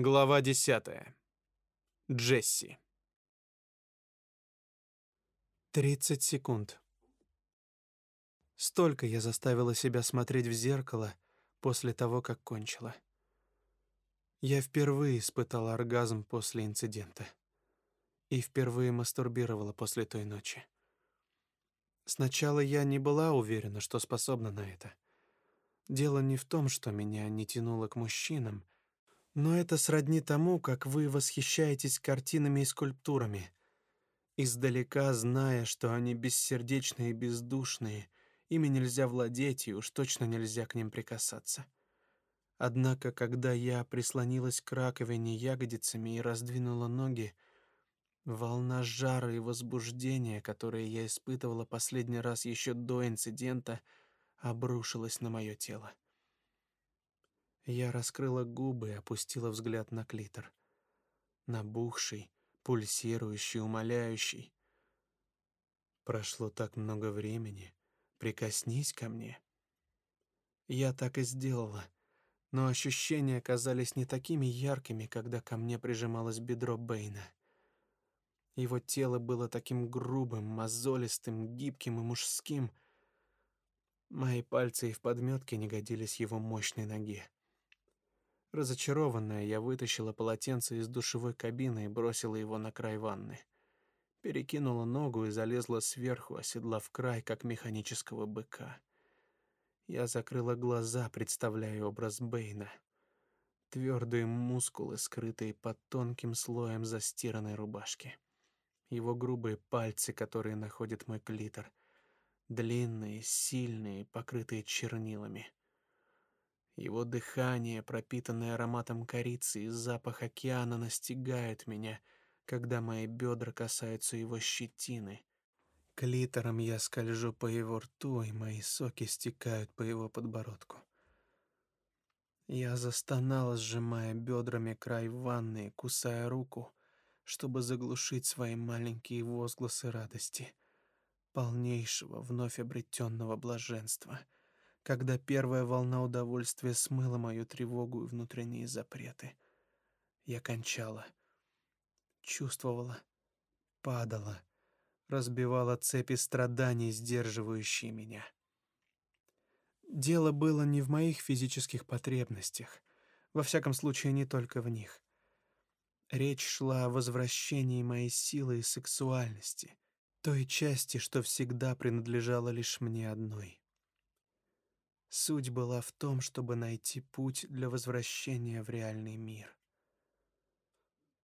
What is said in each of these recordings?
Глава десятая. Джесси. Тридцать секунд. Столько я заставила себя смотреть в зеркало после того, как кончила. Я впервые испытала оргазм после инцидента. И впервые мастурбировала после той ночи. Сначала я не была уверена, что способна на это. Дело не в том, что меня не тянуло к мужчинам, но это сродни тому, как вы восхищаетесь картинами и скульптурами, издалека зная, что они бессердечные и бездушные, ими нельзя владеть и уж точно нельзя к ним прикасаться. Однако, когда я прислонилась к раковине ягодицами и раздвинула ноги, волна жара и возбуждения, которые я испытывала последний раз еще до инцидента, обрушилась на мое тело. Я раскрыла губы и опустила взгляд на клитор. Набухший, пульсирующий, умоляющий. Прошло так много времени. Прикоснись ко мне. Я так и сделала, но ощущения оказались не такими яркими, когда ко мне прижималось бедро Бэйна. Его тело было таким грубым, мозолистым, гибким и мужским. Мои пальцы и в подметке не годились его мощной ноге. Разочарованная, я вытащила полотенце из душевой кабины и бросила его на край ванны. Перекинула ногу и залезла сверху, оседлав край, как механического быка. Я закрыла глаза, представляя образ Бэйна. Твердые мускулы, скрытые под тонким слоем застиранной рубашки. Его грубые пальцы, которые находят мой клитор. Длинные, сильные, покрытые чернилами. Его дыхание, пропитанное ароматом корицы и запах океана, настигает меня, когда мои бедра касаются его щетины. Клитором я скольжу по его рту, и мои соки стекают по его подбородку. Я застонала, сжимая бедрами край ванны, кусая руку, чтобы заглушить свои маленькие возгласы радости, полнейшего, вновь обретенного блаженства — когда первая волна удовольствия смыла мою тревогу и внутренние запреты. Я кончала, чувствовала, падала, разбивала цепи страданий, сдерживающие меня. Дело было не в моих физических потребностях, во всяком случае не только в них. Речь шла о возвращении моей силы и сексуальности, той части, что всегда принадлежала лишь мне одной. Суть была в том, чтобы найти путь для возвращения в реальный мир.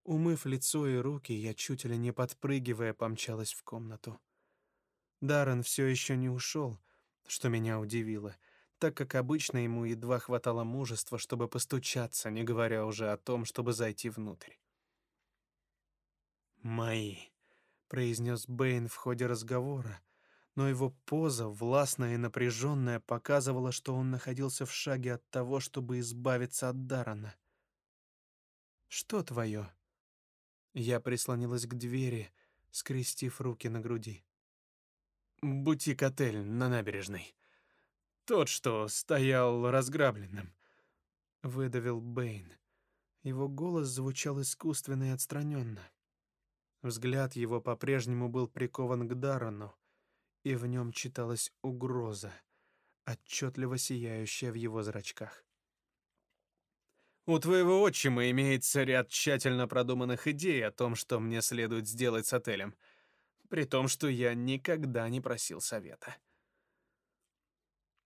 Умыв лицо и руки, я чуть ли не подпрыгивая помчалась в комнату. Даррен все еще не ушел, что меня удивило, так как обычно ему едва хватало мужества, чтобы постучаться, не говоря уже о том, чтобы зайти внутрь. «Мои», — произнес Бэйн в ходе разговора, — но его поза, властная и напряженная, показывала, что он находился в шаге от того, чтобы избавиться от Дарана. «Что твое?» Я прислонилась к двери, скрестив руки на груди. «Бутик-отель на набережной. Тот, что стоял разграбленным», — выдавил Бэйн. Его голос звучал искусственно и отстраненно. Взгляд его по-прежнему был прикован к Дарану, и в нем читалась угроза, отчетливо сияющая в его зрачках. У твоего отчима имеется ряд тщательно продуманных идей о том, что мне следует сделать с отелем, при том, что я никогда не просил совета.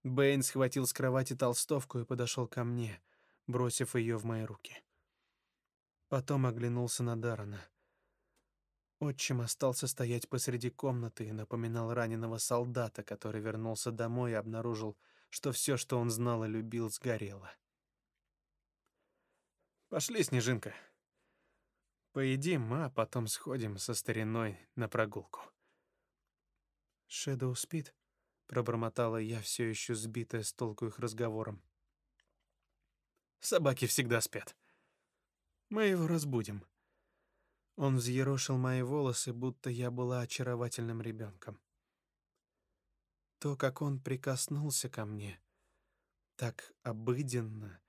Бэйн схватил с кровати толстовку и подошел ко мне, бросив ее в мои руки. Потом оглянулся на Дарана. Отчим остался стоять посреди комнаты и напоминал раненого солдата, который вернулся домой и обнаружил, что все, что он знал и любил, сгорело. «Пошли, Снежинка. Поедим, а потом сходим со стариной на прогулку». «Шэдоу спит?» — пробормотала я, все еще сбитая с толку их разговором. «Собаки всегда спят. Мы его разбудим». Он взъерошил мои волосы, будто я была очаровательным ребенком. То, как он прикоснулся ко мне, так обыденно,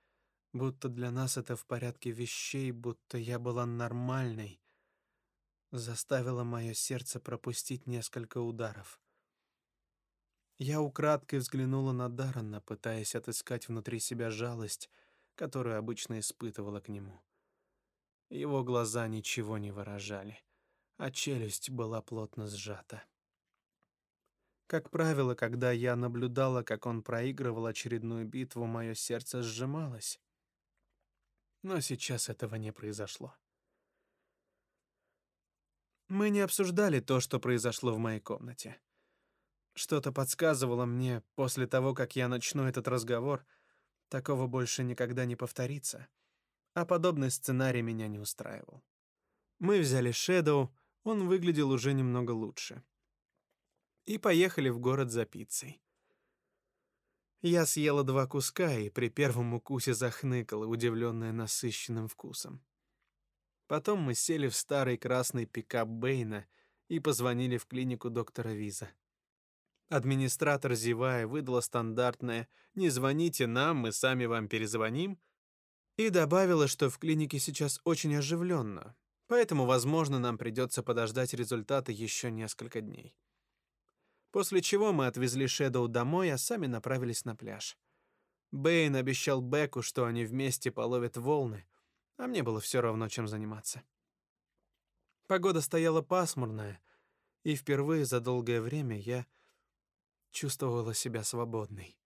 будто для нас это в порядке вещей, будто я была нормальной, заставило мое сердце пропустить несколько ударов. Я украдкой взглянула на Даррена, пытаясь отыскать внутри себя жалость, которую обычно испытывала к нему. Его глаза ничего не выражали, а челюсть была плотно сжата. Как правило, когда я наблюдала, как он проигрывал очередную битву, мое сердце сжималось. Но сейчас этого не произошло. Мы не обсуждали то, что произошло в моей комнате. Что-то подсказывало мне, после того, как я начну этот разговор, такого больше никогда не повторится. А подобный сценарий меня не устраивал. Мы взяли Шэдоу, он выглядел уже немного лучше. И поехали в город за пиццей. Я съела два куска и при первом укусе захныкала, удивленная насыщенным вкусом. Потом мы сели в старый красный пикап Бэйна и позвонили в клинику доктора Виза. Администратор, зевая, выдала стандартное «Не звоните нам, мы сами вам перезвоним» и добавила, что в клинике сейчас очень оживленно, поэтому, возможно, нам придется подождать результаты еще несколько дней. После чего мы отвезли Шэдоу домой, а сами направились на пляж. Бэйн обещал Беку, что они вместе половят волны, а мне было все равно, чем заниматься. Погода стояла пасмурная, и впервые за долгое время я чувствовала себя свободной.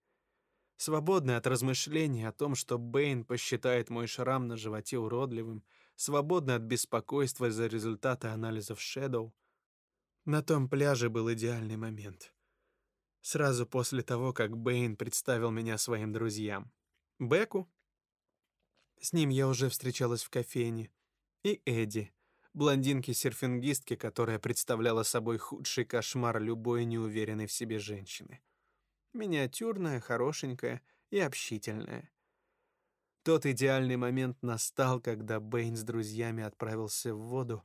Свободной от размышлений о том, что Бэйн посчитает мой шрам на животе уродливым, свободной от беспокойства из-за результата анализов Shadow. На том пляже был идеальный момент. Сразу после того, как Бэйн представил меня своим друзьям. Беку. С ним я уже встречалась в кофейне. И Эдди, блондинки-серфингистки, которая представляла собой худший кошмар любой неуверенной в себе женщины. Миниатюрная, хорошенькая и общительная. Тот идеальный момент настал, когда Бэйн с друзьями отправился в воду,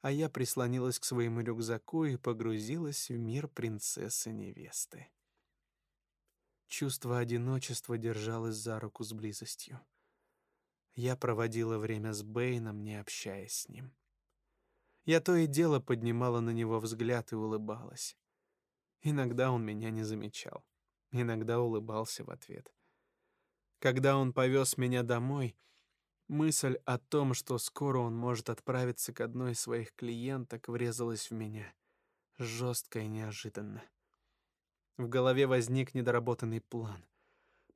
а я прислонилась к своему рюкзаку и погрузилась в мир принцессы-невесты. Чувство одиночества держалось за руку с близостью. Я проводила время с Бэйном, не общаясь с ним. Я то и дело поднимала на него взгляд и улыбалась. Иногда он меня не замечал, иногда улыбался в ответ. Когда он повез меня домой, мысль о том, что скоро он может отправиться к одной из своих клиенток, врезалась в меня, жестко и неожиданно. В голове возник недоработанный план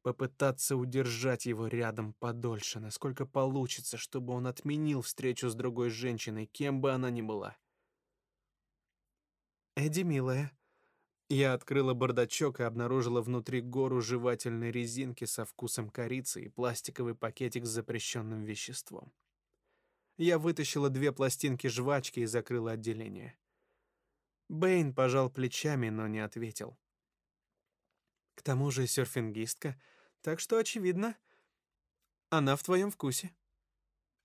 попытаться удержать его рядом подольше, насколько получится, чтобы он отменил встречу с другой женщиной, кем бы она ни была. «Эдди, милая». Я открыла бардачок и обнаружила внутри гору жевательной резинки со вкусом корицы и пластиковый пакетик с запрещенным веществом. Я вытащила две пластинки жвачки и закрыла отделение. Бэйн пожал плечами, но не ответил. К тому же серфингистка — так что, очевидно, она в твоем вкусе.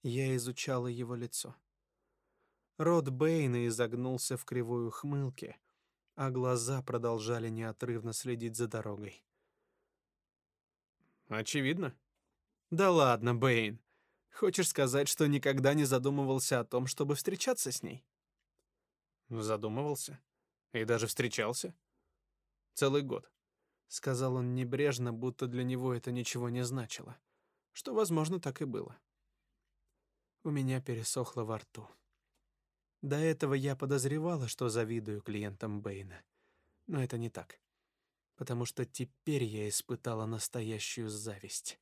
Я изучала его лицо. Рот Бэйна изогнулся в кривую хмылке, а глаза продолжали неотрывно следить за дорогой. Очевидно. Да ладно, Бэйн. Хочешь сказать, что никогда не задумывался о том, чтобы встречаться с ней? Задумывался. И даже встречался. Целый год сказал он небрежно, будто для него это ничего не значило, что, возможно, так и было. У меня пересохло во рту. До этого я подозревала, что завидую клиентам Бэйна, но это не так, потому что теперь я испытала настоящую зависть.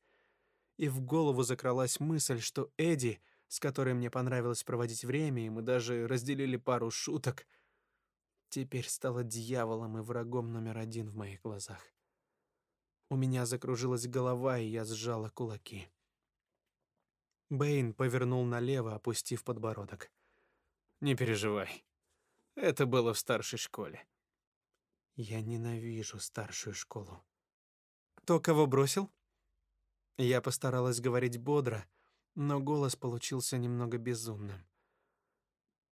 И в голову закралась мысль, что Эдди, с которой мне понравилось проводить время, и мы даже разделили пару шуток, теперь стала дьяволом и врагом номер один в моих глазах. У меня закружилась голова, и я сжала кулаки. Бэйн повернул налево, опустив подбородок. «Не переживай. Это было в старшей школе». «Я ненавижу старшую школу». «Кто кого бросил?» Я постаралась говорить бодро, но голос получился немного безумным.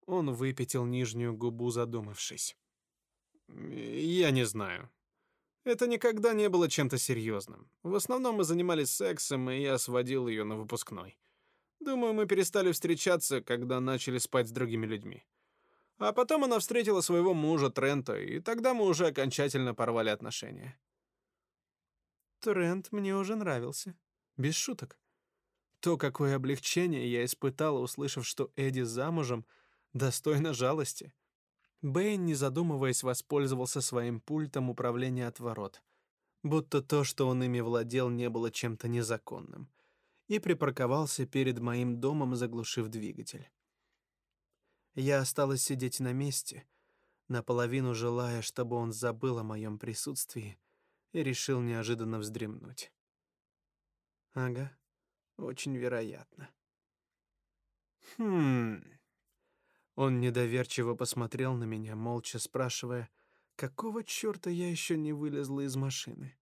Он выпятил нижнюю губу, задумавшись. «Я не знаю. Это никогда не было чем-то серьезным. В основном мы занимались сексом, и я сводил ее на выпускной. Думаю, мы перестали встречаться, когда начали спать с другими людьми. А потом она встретила своего мужа Трента, и тогда мы уже окончательно порвали отношения. Трент мне уже нравился. Без шуток. То, какое облегчение я испытала, услышав, что Эдди замужем, достойно жалости. Бэйн, не задумываясь, воспользовался своим пультом управления от ворот, будто то, что он ими владел, не было чем-то незаконным, и припарковался перед моим домом, заглушив двигатель. Я осталась сидеть на месте, наполовину желая, чтобы он забыл о моем присутствии, и решил неожиданно вздремнуть. Ага, очень вероятно. Хм. Он недоверчиво посмотрел на меня, молча спрашивая, какого чёрта я еще не вылезла из машины.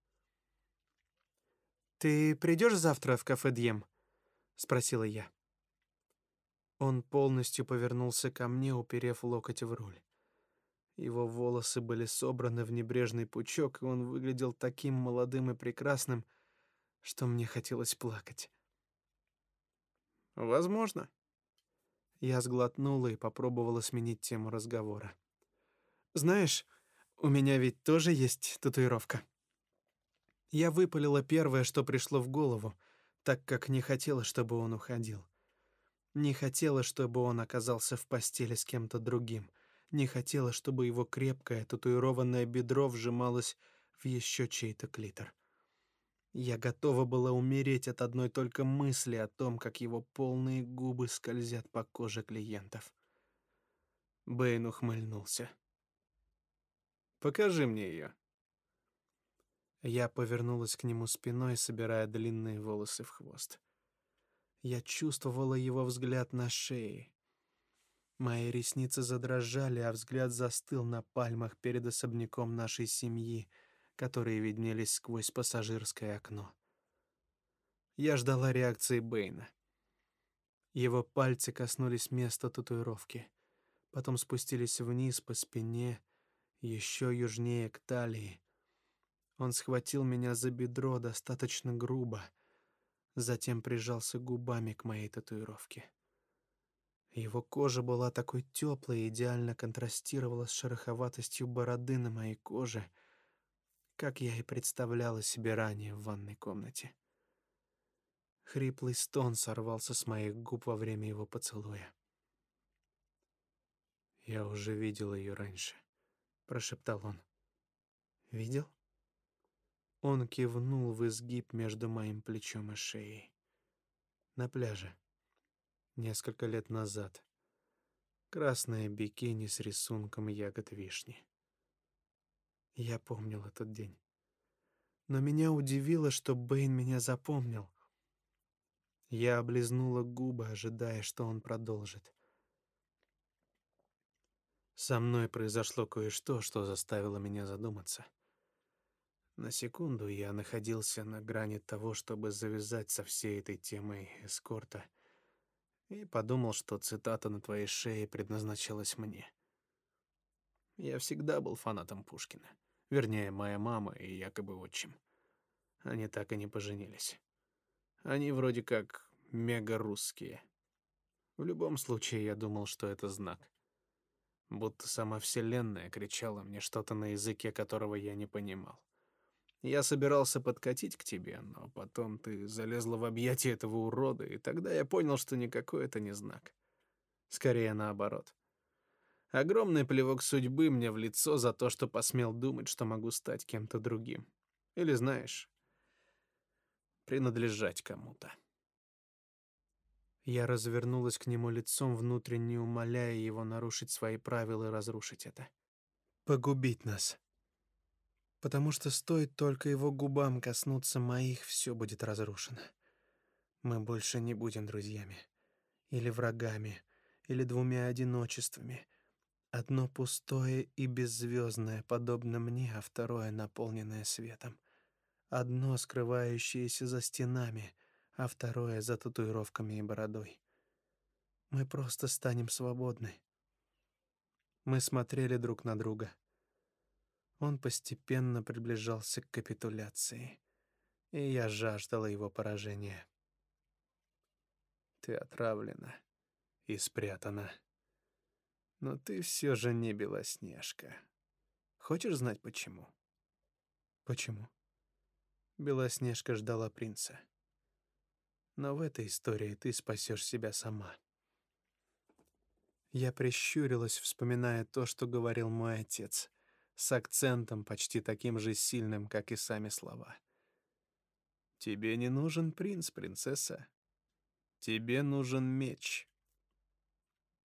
Ты придешь завтра в кафе Дьем? спросила я. Он полностью повернулся ко мне, уперев локоть в руль. Его волосы были собраны в небрежный пучок, и он выглядел таким молодым и прекрасным, что мне хотелось плакать. Возможно. Я сглотнула и попробовала сменить тему разговора. Знаешь, у меня ведь тоже есть татуировка. Я выпалила первое, что пришло в голову, так как не хотела, чтобы он уходил. Не хотела, чтобы он оказался в постели с кем-то другим. Не хотела, чтобы его крепкое татуированное бедро вжималось в еще чей-то клитор. Я готова была умереть от одной только мысли о том, как его полные губы скользят по коже клиентов. Бэйн ухмыльнулся. Покажи мне ее. Я повернулась к нему спиной, собирая длинные волосы в хвост. Я чувствовала его взгляд на шее. Мои ресницы задрожали, а взгляд застыл на пальмах перед особняком нашей семьи, которые виднелись сквозь пассажирское окно. Я ждала реакции Бэйна. Его пальцы коснулись места татуировки, потом спустились вниз по спине, еще южнее к талии. Он схватил меня за бедро достаточно грубо — затем прижался губами к моей татуировке. Его кожа была такой теплой и идеально контрастировала с шероховатостью бороды на моей коже, как я и представляла себе ранее в ванной комнате. Хриплый стон сорвался с моих губ во время его поцелуя. «Я уже видел ее раньше», — прошептал он. «Видел?» Он кивнул в изгиб между моим плечом и шеей. На пляже. Несколько лет назад. Красное бикини с рисунком ягод вишни. Я помнил этот день. Но меня удивило, что Бэйн меня запомнил. Я облизнула губы, ожидая, что он продолжит. Со мной произошло кое-что, что заставило меня задуматься. На секунду я находился на грани того, чтобы завязать со всей этой темой эскорта, и подумал, что цитата на твоей шее предназначалась мне. Я всегда был фанатом Пушкина. Вернее, моя мама и якобы отчим. Они так и не поженились. Они вроде как мега-русские. В любом случае, я думал, что это знак. Будто сама Вселенная кричала мне что-то на языке, которого я не понимал. Я собирался подкатить к тебе, но потом ты залезла в объятия этого урода, и тогда я понял, что никакой это не знак. Скорее наоборот. Огромный плевок судьбы мне в лицо за то, что посмел думать, что могу стать кем-то другим. Или, знаешь, принадлежать кому-то. Я развернулась к нему лицом, внутренне умоляя его нарушить свои правила и разрушить это. Погубить нас потому что стоит только его губам коснуться моих, все будет разрушено. Мы больше не будем друзьями или врагами, или двумя одиночествами. Одно пустое и беззвездное, подобно мне, а второе наполненное светом. Одно скрывающееся за стенами, а второе за татуировками и бородой. Мы просто станем свободны. Мы смотрели друг на друга. Он постепенно приближался к капитуляции, и я жаждала его поражения. Ты отравлена и спрятана. Но ты все же не Белоснежка. Хочешь знать почему? Почему? Белоснежка ждала принца. Но в этой истории ты спасешь себя сама. Я прищурилась, вспоминая то, что говорил мой отец, с акцентом почти таким же сильным, как и сами слова. Тебе не нужен принц, принцесса. Тебе нужен меч.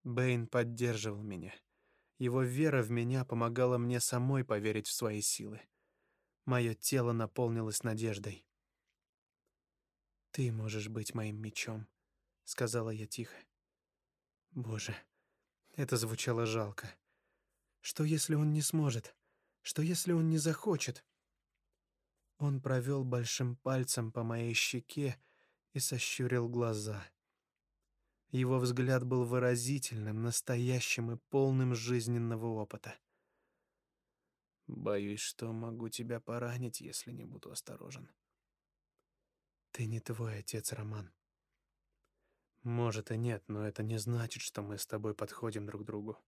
Бэйн поддерживал меня. Его вера в меня помогала мне самой поверить в свои силы. Мое тело наполнилось надеждой. Ты можешь быть моим мечом, сказала я тихо. Боже, это звучало жалко. Что если он не сможет? Что если он не захочет? Он провел большим пальцем по моей щеке и сощурил глаза. Его взгляд был выразительным, настоящим и полным жизненного опыта. Боюсь, что могу тебя поранить, если не буду осторожен. Ты не твой отец, Роман. Может и нет, но это не значит, что мы с тобой подходим друг другу.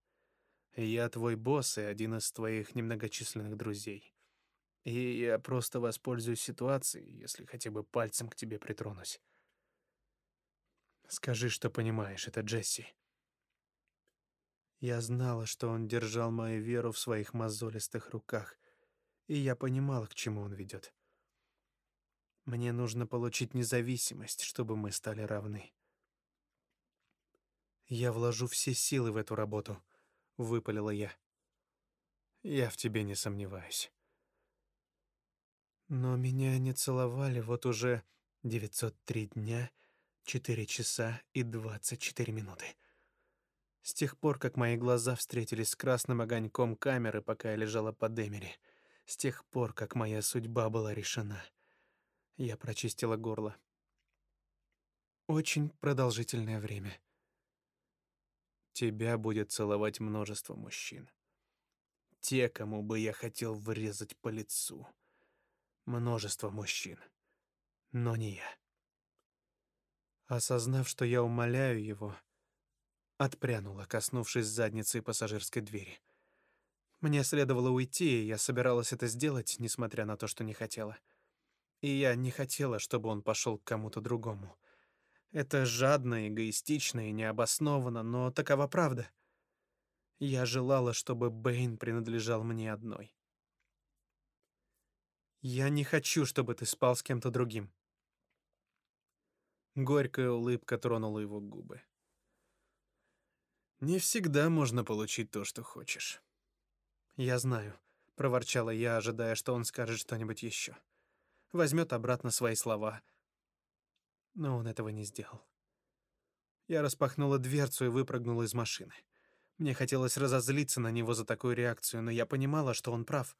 Я твой босс и один из твоих немногочисленных друзей. И я просто воспользуюсь ситуацией, если хотя бы пальцем к тебе притронусь. Скажи, что понимаешь, это Джесси. Я знала, что он держал мою веру в своих мозолистых руках, и я понимала, к чему он ведет. Мне нужно получить независимость, чтобы мы стали равны. Я вложу все силы в эту работу, выпалила я. Я в тебе не сомневаюсь. Но меня не целовали вот уже 903 дня, 4 часа и 24 минуты. С тех пор, как мои глаза встретились с красным огоньком камеры, пока я лежала под Эмери, с тех пор, как моя судьба была решена, я прочистила горло. Очень продолжительное время. Тебя будет целовать множество мужчин. Те, кому бы я хотел врезать по лицу. Множество мужчин. Но не я. Осознав, что я умоляю его, отпрянула, коснувшись задницей пассажирской двери. Мне следовало уйти, и я собиралась это сделать, несмотря на то, что не хотела. И я не хотела, чтобы он пошел к кому-то другому. Это жадно, эгоистично и необоснованно, но такова правда. Я желала, чтобы Бэйн принадлежал мне одной. Я не хочу, чтобы ты спал с кем-то другим. Горькая улыбка тронула его губы. Не всегда можно получить то, что хочешь. Я знаю, проворчала я, ожидая, что он скажет что-нибудь еще. Возьмет обратно свои слова, но он этого не сделал. Я распахнула дверцу и выпрыгнула из машины. Мне хотелось разозлиться на него за такую реакцию, но я понимала, что он прав.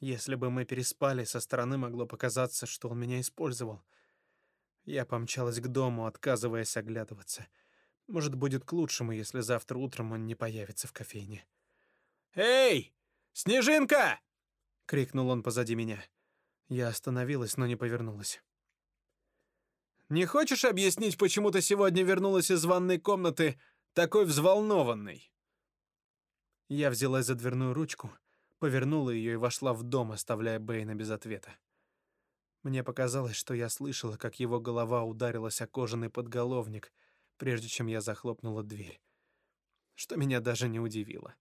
Если бы мы переспали, со стороны могло показаться, что он меня использовал. Я помчалась к дому, отказываясь оглядываться. Может, будет к лучшему, если завтра утром он не появится в кофейне. «Эй, Снежинка!» — крикнул он позади меня. Я остановилась, но не повернулась. Не хочешь объяснить, почему ты сегодня вернулась из ванной комнаты такой взволнованной?» Я взялась за дверную ручку, повернула ее и вошла в дом, оставляя Бэйна без ответа. Мне показалось, что я слышала, как его голова ударилась о кожаный подголовник, прежде чем я захлопнула дверь, что меня даже не удивило.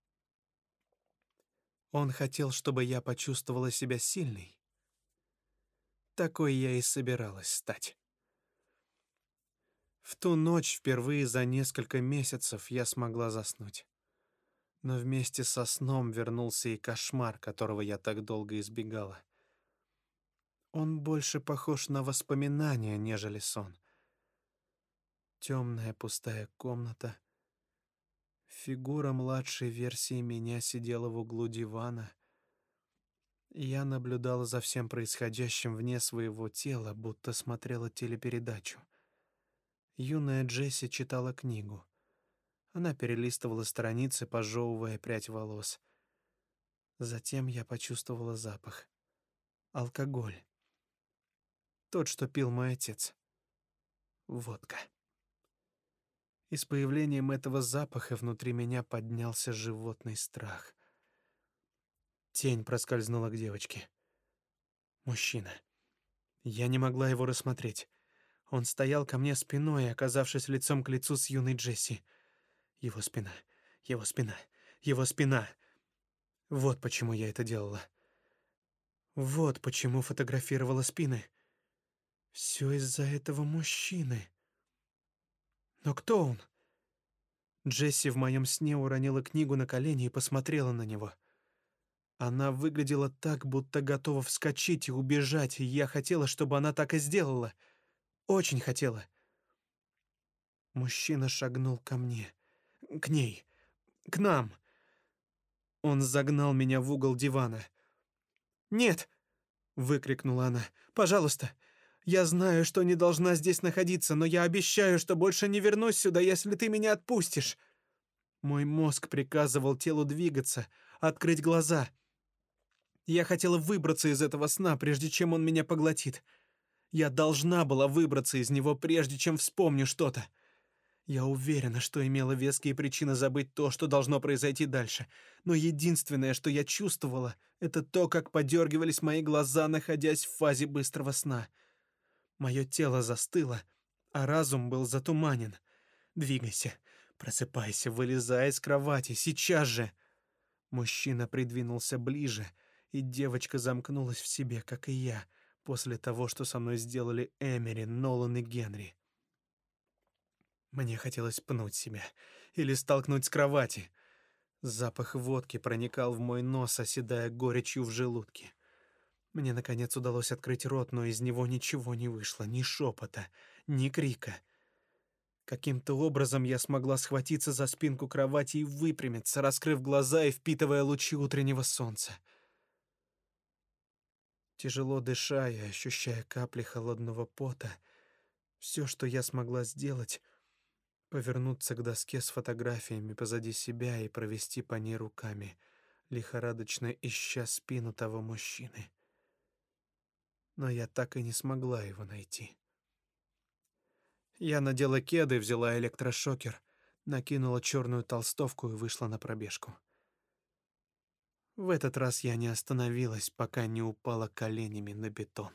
Он хотел, чтобы я почувствовала себя сильной. Такой я и собиралась стать. В ту ночь впервые за несколько месяцев я смогла заснуть. Но вместе со сном вернулся и кошмар, которого я так долго избегала. Он больше похож на воспоминания, нежели сон. Темная пустая комната. Фигура младшей версии меня сидела в углу дивана. Я наблюдала за всем происходящим вне своего тела, будто смотрела телепередачу. Юная Джесси читала книгу. Она перелистывала страницы, пожевывая прядь волос. Затем я почувствовала запах. Алкоголь. Тот, что пил мой отец. Водка. И с появлением этого запаха внутри меня поднялся животный страх. Тень проскользнула к девочке. Мужчина. Я не могла его рассмотреть. Он стоял ко мне спиной, оказавшись лицом к лицу с юной Джесси. Его спина, его спина, его спина. Вот почему я это делала. Вот почему фотографировала спины. Все из-за этого мужчины. Но кто он? Джесси в моем сне уронила книгу на колени и посмотрела на него. Она выглядела так, будто готова вскочить и убежать, и я хотела, чтобы она так и сделала. Очень хотела. Мужчина шагнул ко мне, к ней, к нам. Он загнал меня в угол дивана. «Нет!» — выкрикнула она. «Пожалуйста! Я знаю, что не должна здесь находиться, но я обещаю, что больше не вернусь сюда, если ты меня отпустишь!» Мой мозг приказывал телу двигаться, открыть глаза — я хотела выбраться из этого сна, прежде чем он меня поглотит. Я должна была выбраться из него, прежде чем вспомню что-то. Я уверена, что имела веские причины забыть то, что должно произойти дальше. Но единственное, что я чувствовала, это то, как подергивались мои глаза, находясь в фазе быстрого сна. Мое тело застыло, а разум был затуманен. «Двигайся, просыпайся, вылезай из кровати, сейчас же!» Мужчина придвинулся ближе — и девочка замкнулась в себе, как и я, после того, что со мной сделали Эмери, Нолан и Генри. Мне хотелось пнуть себя или столкнуть с кровати. Запах водки проникал в мой нос, оседая горечью в желудке. Мне, наконец, удалось открыть рот, но из него ничего не вышло, ни шепота, ни крика. Каким-то образом я смогла схватиться за спинку кровати и выпрямиться, раскрыв глаза и впитывая лучи утреннего солнца. Тяжело дыша и ощущая капли холодного пота, все, что я смогла сделать, повернуться к доске с фотографиями позади себя и провести по ней руками, лихорадочно ища спину того мужчины. Но я так и не смогла его найти. Я надела кеды, взяла электрошокер, накинула черную толстовку и вышла на пробежку. В этот раз я не остановилась, пока не упала коленями на бетон.